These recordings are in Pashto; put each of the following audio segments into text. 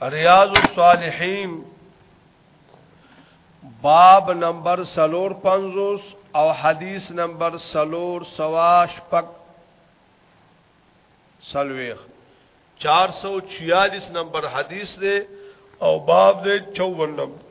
ریاض الصالحین باب نمبر سلور پنزوس او حدیث نمبر سلور سواش پک سلویخ چار سو چیالیس نمبر حدیث دے او باب دے چون نمبر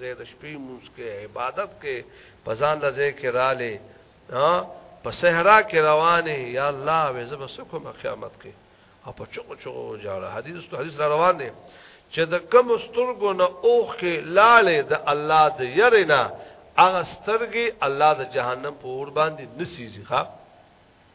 زید شپې مونږ کې عبادت کې پزان لځه کې رااله ها په صحرا کې روانه یا الله وې زب سکو قیامت کې او په چوغو چوغو جاړه حدیث ته حدیث را روان دي چې د کم سترګو نه اوخ کې لاله د الله د يرنا هغه سترګي الله د جهنم په اور باندې نسیږي ها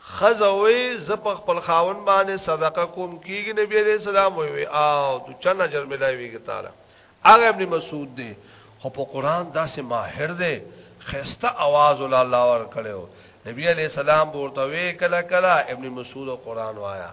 خزه وی ز په خپل خاون باندې صدقه کوم کیږي نبی عليه السلام وی او د چا نظر ملایويږي تعالی هغه ابن مسعود دی خو په قران داسې ماهر دی خسته आवाज ول الله ور کړو نبی عليه السلام ورته وی کله کله ابن مسعود قران وایا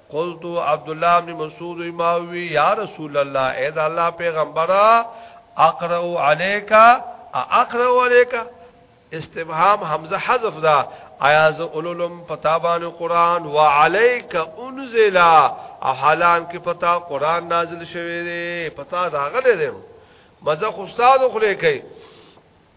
قلت عبد الله بن مسعود ما وی یا رسول الله اے دا الله پیغمبره اقرا علیک اقرا علیک استفهام حمزه حذف دا آیا ز اولولم پتابان قران وعليك انزل او حالان کې پتا قران نازل شوی دی پتا راغله دی مزه خو استاد خو لیکي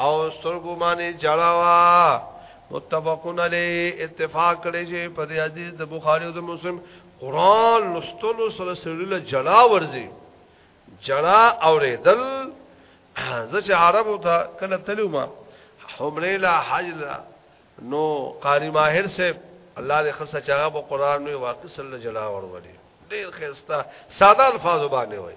او سترګو باندې جړاوا متفقون علی اتفاق کړي چې په دې حدیث د بخاری او د مسلم قران لستلو سره سره جلا ورزي جلا اوریدل زچ عربو ته کله تلو ما حمره لا حج لا نو قاری ماهر سے الله دې خصه چاغه په قران نو واقع سره جلا ورولي ډیر خسته ساده الفاظ باندې وای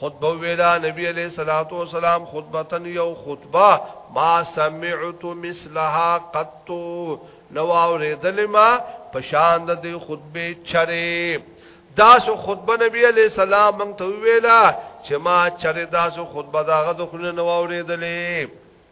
خطبه ویلا نبی علیہ الصلوۃ والسلام خطبتن یو خطبه ما سمعت مثلها قط نو اوریدل ما پشان د دې خطبه چره داسو خطبه نبی علیہ السلام مونږ ته ویلا چې ما چره داسو خطبه داغه د خلنو اوریدلې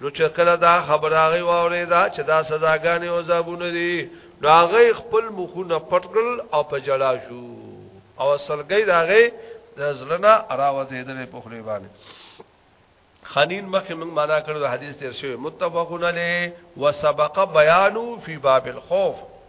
نو چې کله دا خبره غي واورې دا چې دا سزاګانې او عذابونه دي نو هغه خپل مخونه پټ کړل او په جلا شو او اصلګي دا غي د زلنا راوته دې په خلی باندې خنین مخه موږ معنا کړو حدیث تیر شوی متفقون علی وسبق بیانو فی باب الخوف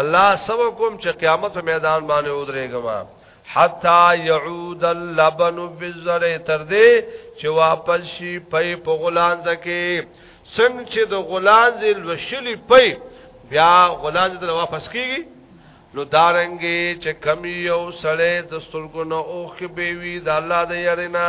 الله سبا کوم چې قیامت میدان باندې ودرېګم حتا يعود اللبن في الزرع تر دې چې واپس شي پي په غلان ځکه څنګه چې د غلان ځل وشلي پي بیا غلان ځل واپس کیږي نو دارنګي چې کمی یو سړی د سترګو نه اوخ به وي د الله د يرنا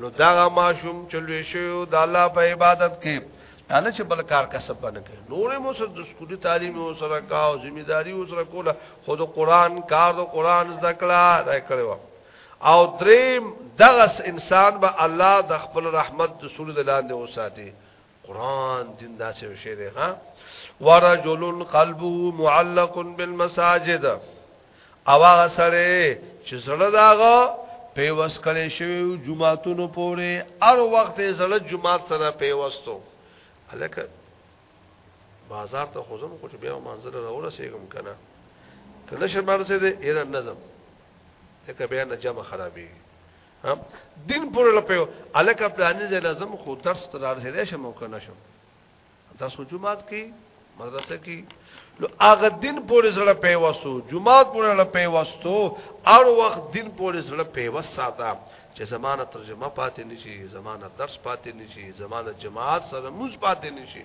نو دا ماشوم چې لوی شو د الله په عبادت کې نه چې بل کار کسب باندې کوي نور مو سره د سکولي تعلیم او سره کا او ذمہ داری او سره کوله خود قرآن کار او قرآن ذکر دا کړو او دریم دغس انسان به الله د خپل رحمت د سورې لاندې وساتي قران دین دا څه شی دی ها ورجل قلبه معلق بالمساجد او هغه سره چې زړه داغه پیوس کړي شوی جمعهتونو پورې هر وخت زړه جمعه سره پیوستو الکه بازار ته خوزم خو چې بیا منزل راوړل سیګم کنه کله شمار سي دې اېر نظم ته بیا نه جمع خرابي دین پر لپیو الک پلانې ځای لازم خو درس تر ارزه شم او کنه شم درس خو جمعات کې مدرسه کې نو هغه دین پورې سره پیوسو جمعات پورې سره پیوستو هر وخت دین پورې سره پیوس ساته چې زمانه ترجمه پاتې نشي زمانه درس پاتې نشي زمانه جماعت سره موز پاتې نشي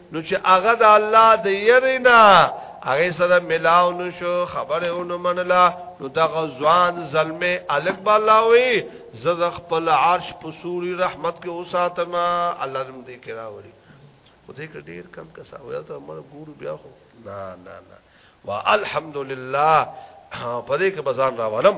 نو چې هغه د الله د يرینا هغه سره ملاو نشو خبره اونو منلا نو دغه ځوان زلمه الک بالاوي زغ خپل عرش په سوري رحمت کې اوساتما الله دې دې کرا وري او دې ډیر کم کسا ویا ته مر ګور بیا خو نه نه نه والحمدلله په دې کې بزان راولم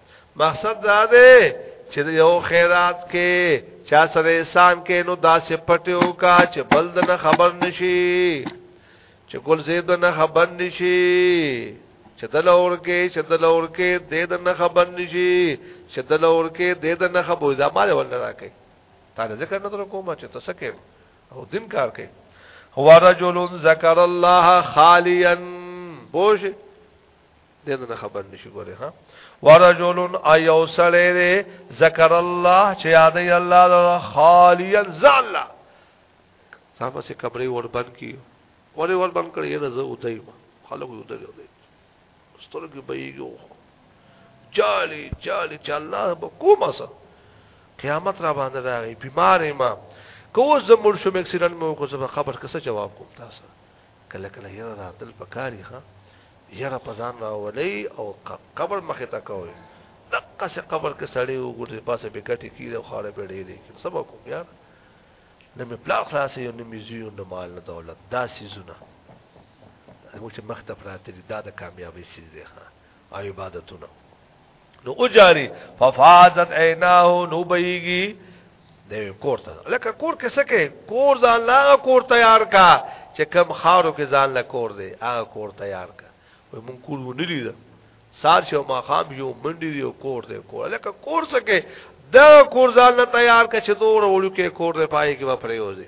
مقصد دا دی چې یو خیرات کې چا سره احسان کې نو داسې پټیو کا چې بل نه خبر نشي چې ګل زید نه خبر نشي چې د لور کې چې د لور کې د د نه خبر نشي چې د لور کې د د نه خبر دا مال ولا راکې تا نه ذکر نظر کوم چې تاسو کې او دین کار کې هو رجل ذکر الله خالیا بوش دې نه خبر نشي ګوره ها ورجل ايو سړی دې ذکر الله چې یاد ای الله لرا خالیا زلا صاحب سي کمرې ور بند کی ورې ور بند کړې نه زه ودای ما خلک ودای دی سترګې به یو جالي جالي چې الله به کوم اصل قیامت را باندې راغی بیمار ما کو زمور شوم اکسیډنټ مې وکړ زه خبر کسه جواب کوم تاسو کله کله یره راتل پکاري ها یره پزان راولي او قبر مخه تا کوي دقه سه قبر کې سړی وګوري پاسه به کټي کیږي او خاله به ډېرې کې سبا کوم یار نه می پلا خلاصې یو نه می زیو نه مال نه دولت دا سيزونه موږ چې مخ ته پراته دي دا د کامیابی سيز دی ها او عبادتونه نو او جاری ففازت عیناه نو بیگی د کور ته لکه کور کې سکه کور ځان لا کور تیار کا چې کم خارو کې ځان لا کور دی هغه کور تیار کا وای مونږ کور ونه لید سار شو ما خام یو منډي یو کور دی کور لکه کور سکه دا کور ځان لا تیار کا چې دوه وړو کې کور دی پای کې و پریوځي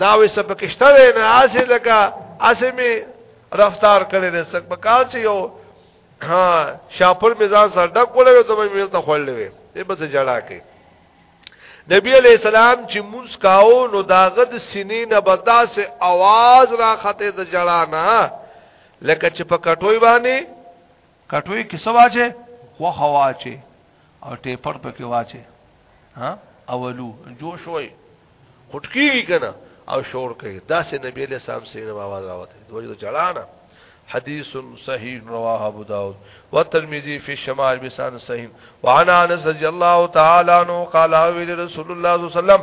دا وې سپکشته دی نه اسې لکه اسې می رفتار کړی دی سک پکار چې یو ها شاپور میزان سره ډک کولې ته مې ملته خولې وې دې بس جړا کې نبی علیہ السلام چې مونږ کاو نو داغه د سینې نه بداسه आवाज راخته د جړا نه لکه چې په کټوي باندې کټوي کې څه واچي غوخه واچي او ټیپر پکې واچي ها اولو جو شوي خټکی کنه او شور کوي دا سه نبی له سام سینه आवाज راوته دوی ته چلانه حدیث صحیح رواه ابو داود والترمذی فی الشمال بسان صحیح وعن انس رضی الله تعالی عنہ قال رسول الله صلی الله علیه وسلم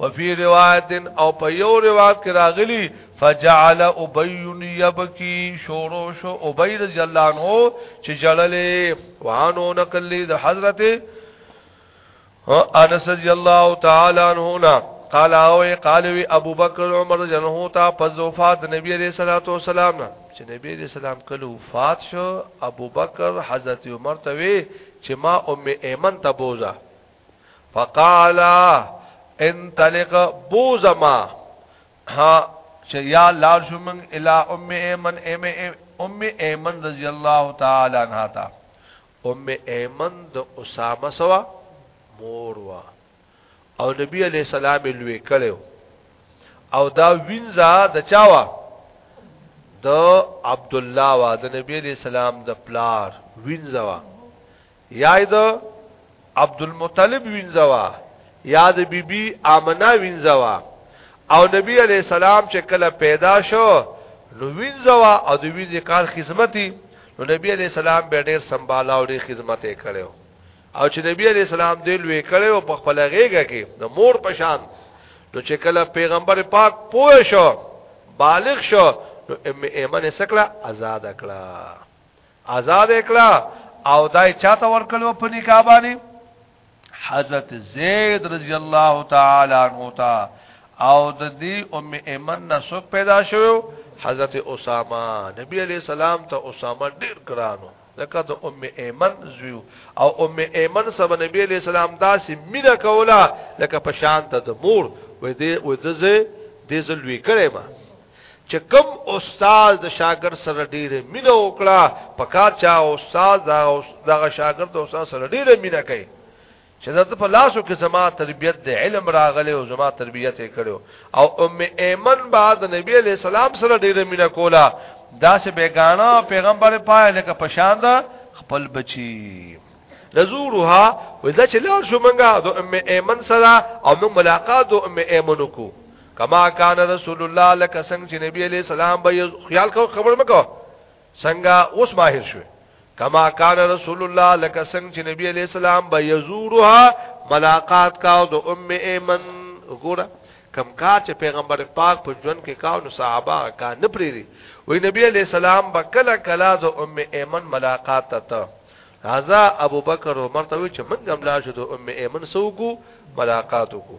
وفي روایت او په یو روایت کې راغلی فجعل ابي يبكي شورو شو ابي رضی الله عنه چې جړلې وانو نقل د حضرت انس رضی الله تعالی عنہ نا قال او قال وی ابو بکر عمر جنه تا فزوفات نبی عليه الصلاه والسلام نا چې نبی عليه السلام کله وفات شو ابو بکر حضرت عمر ته وی چې ما ام ایمن تبوزا فقال انطلق بوزما ها چې یا لار شو من الی ام ایمن ام ام ایمن رضی الله تعالی عنها تا ام ایمن د اسامه سوا مور وا او نبی علیہ السلام لوی کړو او دا وینځه د چاوا د عبد الله وا د نبی علیہ السلام د پلار وینځه وا یا د عبدالمطلب وینځوا یا د بیبي آمنه وینځوا او نبی علی السلام چې کله پیدا شو نو وینځوا او د وینځې کار خدمتي نو نبی علی السلام به ډېر سمبالا او ډېر خدمت یې کړو او چې نبی علی السلام دې لوی کړو په خپل غېګه کې د مور پشان نو چې کله پیغمبر پاک پوه شو بالغ شو نو ایمن سکړه آزاد کړه آزاد کړه او دای چاته ورکلو په نکاح باندې حضرت زید رضی الله تعالی عنہ تا او د دې ام ایمن نسوک پیدا شو حضرت اسامه نبی علیہ السلام ته اسامه ډیر ګرانو لکه د ام ایمن زویو او ام ایمن سب نبی علیہ السلام داسې مینا کولا لکه پشان ته د مور وې دې وې دزه دې زلوي کړې ما چې کوم استاد د شاګرد سره ډیره مینه وکړه په کار چا استاد دغه شاګرد او استاد سره ډیره مینه کوي چې زه په لاسو کې زما تربيت د علم راغله او زما تربيت یې کړو او ام ایمن بعد نبی علیہ السلام سره ډیره مینه کوله دا سه بیگانه پیغمبر پای لکه پشان دا خپل بچی نزورها وځه چې لار شو منګه د ام ایمن سره او موږ ملاقات د ام ایمن کو کما کان رسول الله لک څنګه چې نبی علی السلام به خیال کو خبر مکو څنګه اوس ماهر شو کما کان رسول الله لک څنګه چې نبی علی السلام به یزورها ملاقات کاو د ام ایمن وګوره کم کار چې پیغمبر پاک په ژوند کې کاو نو صحابه کا نه پریری وې نبی علی السلام به کله کلا د ام ایمن ملاقات ته هاذا ابو بکر عمر ته چې موږ هم لاړ شو د ام ایمن سوګو ملاقات وکړو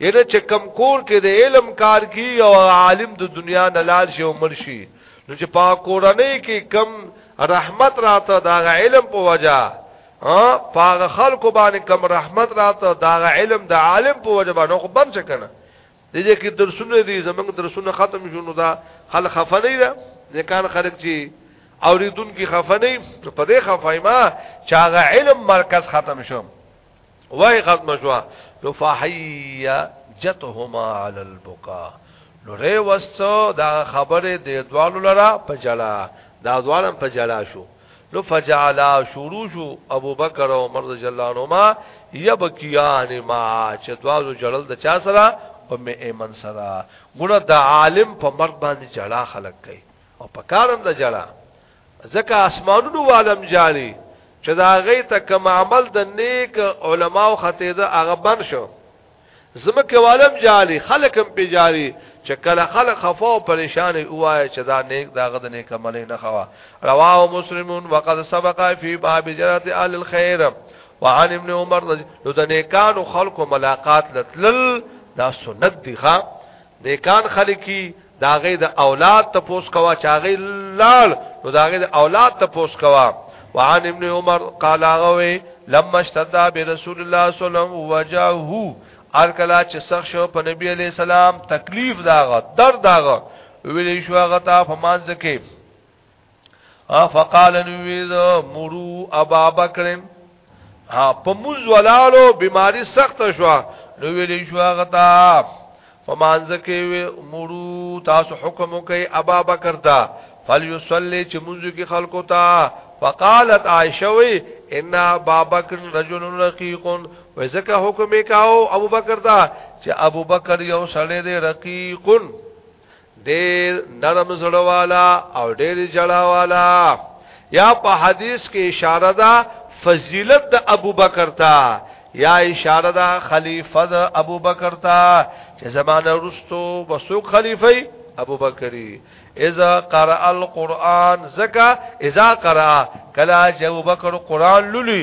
یله چې کم کور کې د علم کار کی او عالم د دنیا نه لال شي او مرشي نو چې په کورنۍ کې کم رحمت راته دا علم په وجا ها په خلکو باندې کم رحمت راته دا علم د عالم په وجا باندې خو بند شکنه دې کې درسونه دي زمنګ درسونه ختم شونه دا خل خفه نه ده ځکان خلک چې اوریدونکو خفه نه په دې خفایما چې هغه علم مرکز ختم شوم وای ختم شو نو فحیجتهما علی البکا نو ری وسو دا خبره د دوالو لرا په جلا دا دوالم په جلا شو نو فجعلا شروع شو ابو بکر او عمر رضی الله عنهما یبکیان ما چې دوازو جړل د چا سره او مې ایمن سره ګوره د عالم په مرګ باندې جړا خلق کوي او په کارم د جړا ځکه اسمانونو والم جاری چې دا غي ته کوم عمل د نیک علماو خطه ده هغه بن شو زمکه والم جاری خلقم په جاری چې کله خلق خفا او پریشان وای چې دا نیک دا غد نیک عمل نه خوا رواه مسلمون وقد سبق فی باب جرات اهل الخير وعن ابن عمر نو د نیکانو خلقو ملاقات لتل دا سنت دی ښا نیکان خلقی دا غي د اولاد ته پوس کوا چا غي لال نو دا غي د اولاد ته پوس کوا وعن ابن عمر قال غوي لما اشتد برسول الله صلی الله علیه وسلم وجهه ار کلا چې سخت شو په نبی علی السلام تکلیف داغه درد داغه ویلې شو هغه ته په مانځ کې فقال نوید مرو ابا بکر ها په موز ولالو بیماری سخت شو نو ویلی شو غتا فمانځ کې مرو تاسو حکم کوي ابا بکر دا فلیصلی چې موږ کې خلکو ته فقالت عائشه وی ان ابا بکر رجل رقیق و زکه حکم کاو ابو بکر دا چې ابو بکر یو سړی دی رقیق ډیر نرم زړه والا او ډیر جړا والا یا په حدیث کې اشاره ده فضیلت د ابوبکر ته یا اشاره ده خلیفہ د ابوبکر ته چې زمانه رستو وسو خلیفہ ابوبکری اذا قرأ القرآن زکا اذا قرأ کلا چې ابوبکر قرآن لولي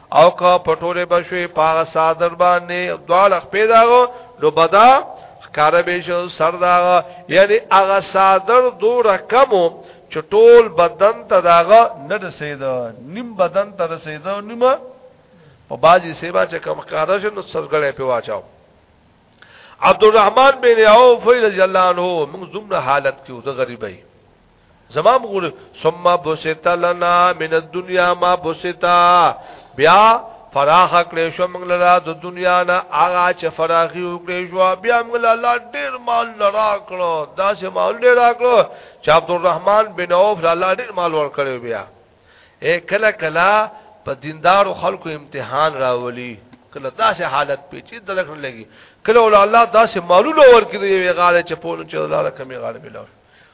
او که پټوله بشوي پاغه صادر باندې دوال خپې داغو نو بدا خکاره به شو سر داغه یعنی هغه صادر دو رقمو چې ټول بدن ته داغه نه رسید نیم بدن ته رسید نیمه په بازي سیبا چې کم خکاره شو نو سرګړې په واچاو عبدالرحمن بن عوف رضی الله عنه موږ زمره حالت کې د غریبۍ زما بغور ثم بوسیت لنا من الدنيا ما بوسیتا بیا فراخ کړې شو موږ لرا د دنیا نه هغه چې فراخي وکړې شو بیا موږ لاله ډېر مال لرا کړو دا چې مال ډېر راکړو چې عبدالرحمن بن عوف لاله ډېر مال ور کړو بیا اے کله کله په دیندار خلکو امتحان راولي کله داسې حالت پیچې دلک نه لګي کله ول الله داسې مالونه ورکړي وی غاړه چې پونه چې الله کمی غاړه بلاو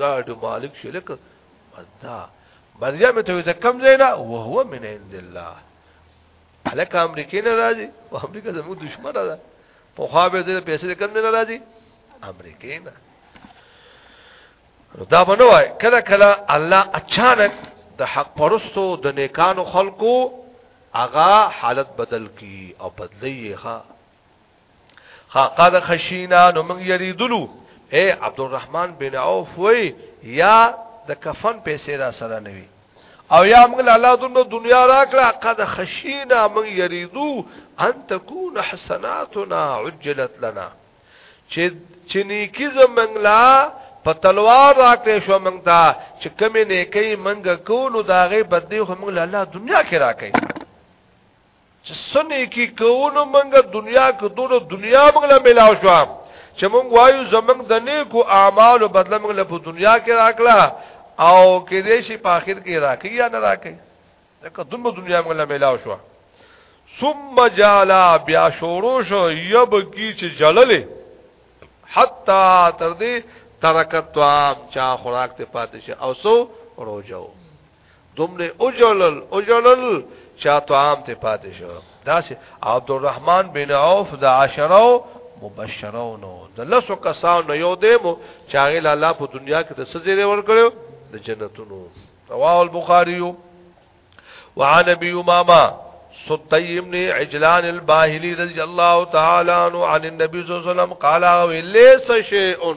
ګاډو مالک شو لکه مزدا مریم ته وځه کم زینا او هو من عند الله الک امریکای نه راځي او امریکا زموږ دشمن ده په خوا به دې پیسې کم نه راځي امریکای نه دا بنو وای کله کله الله اچانک د حق پرستو د نیکانو خلقو اغا حالت بدل کی او بدلی ښه خاقا د خشینا نو موږ یریدلو اے عبدالرحمن بن عوف وی یا د کفن پیسې را سره نوي او یا موږ الله دنو دنیا راکړه قد خشینا موږ یریدو ان تكون حسناتنا عجلت لنا چې چې نیکی زمنګ لا په تلوار راکړې شو موږ ته چې کمی نیکی منګه کو نو داغه بدی خو موږ له الله دنیا کې راکې چې سنې کې کوونو منګه دنیا کې دونو دنیا موږ له ملاو شو چې موږ وایو زمنګ د نیکو اعمالو بدله موږ له دنیا کې راکړه او کې دې شي په اخر کې راکې یا نه راکې لکه دمو دنیا موږ له ملاو شو ثم جالا بیا شورو شو یب کی چې جللې حتا تر دې ترکت طعام چا خوراک ته پاتې شي او سو روجو دومره اوجلل اوجلل چا طعام ته پاتې شو داسې عبد الرحمن بن عوف د عشرو مبشرو نو د لسو کسانو نه یو دی مو چاغل الله په دنیا کې د سزې ور کړو د جنتونو رواه البخاری وعن ابي امامه سطي بن عجلان الباهلي رضي الله تعالى عنه عن النبي صلى الله عليه وسلم قال ليس شيء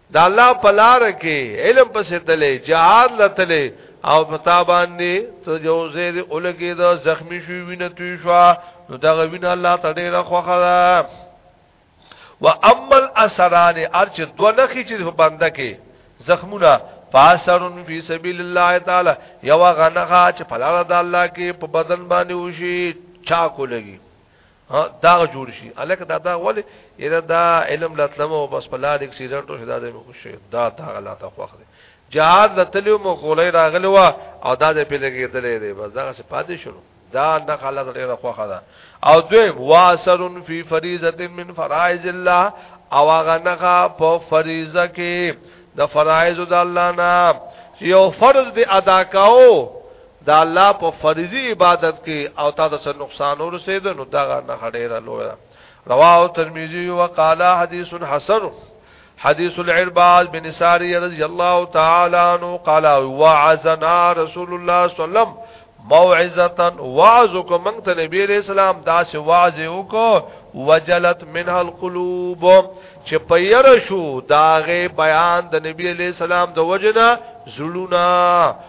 د الله په لار کې علم پسې تلې جهاد لتلې او پتا باندې ته جو زیر اولګي دا زخمی شو وینه توی شو نو دا وینه الله تعالی را خوخه ده و اما الاثران ارچ دو نخي چې په بنده کې زخمونه فاسرن فی سبیل الله تعالی یو غنغه چې په لار د الله کې په بدن باندې وشي چا کو لګي ها دا جوړ شي الکه دا دا ولې اذا دا علم لاتلم او بس بلا د اکسیډنټ او شدا د خوش دا تا غلا تا خوخ دي جهاد لتلو مو غولې راغلو او دا د پیلګې دلې دی بس دا څه پاتې شنو دا نه خلا ډیره خوخه ده او دوی واسر فی فریضه من فرائض الله او هغه نه په فریضه کې د فرائض د الله نه یو فرض دی ادا کاو دا الله په فرضي عبادت کې او تا د سر نقصان ورسېد نو دا نه هډېره لوی رواه ترمذی وقال حدیث حسن حدیث العرباز بن ساری رضی الله تعالی عنہ قال وعزنا رسول الله صلی الله علیه وسلم موعظتا وعظ کو منگ تا نبی علیہ السلام دا سے وعظ کو وجلت منها القلوب چې پیر شو داغه بیان د نبی علیہ السلام د وجنا زړونه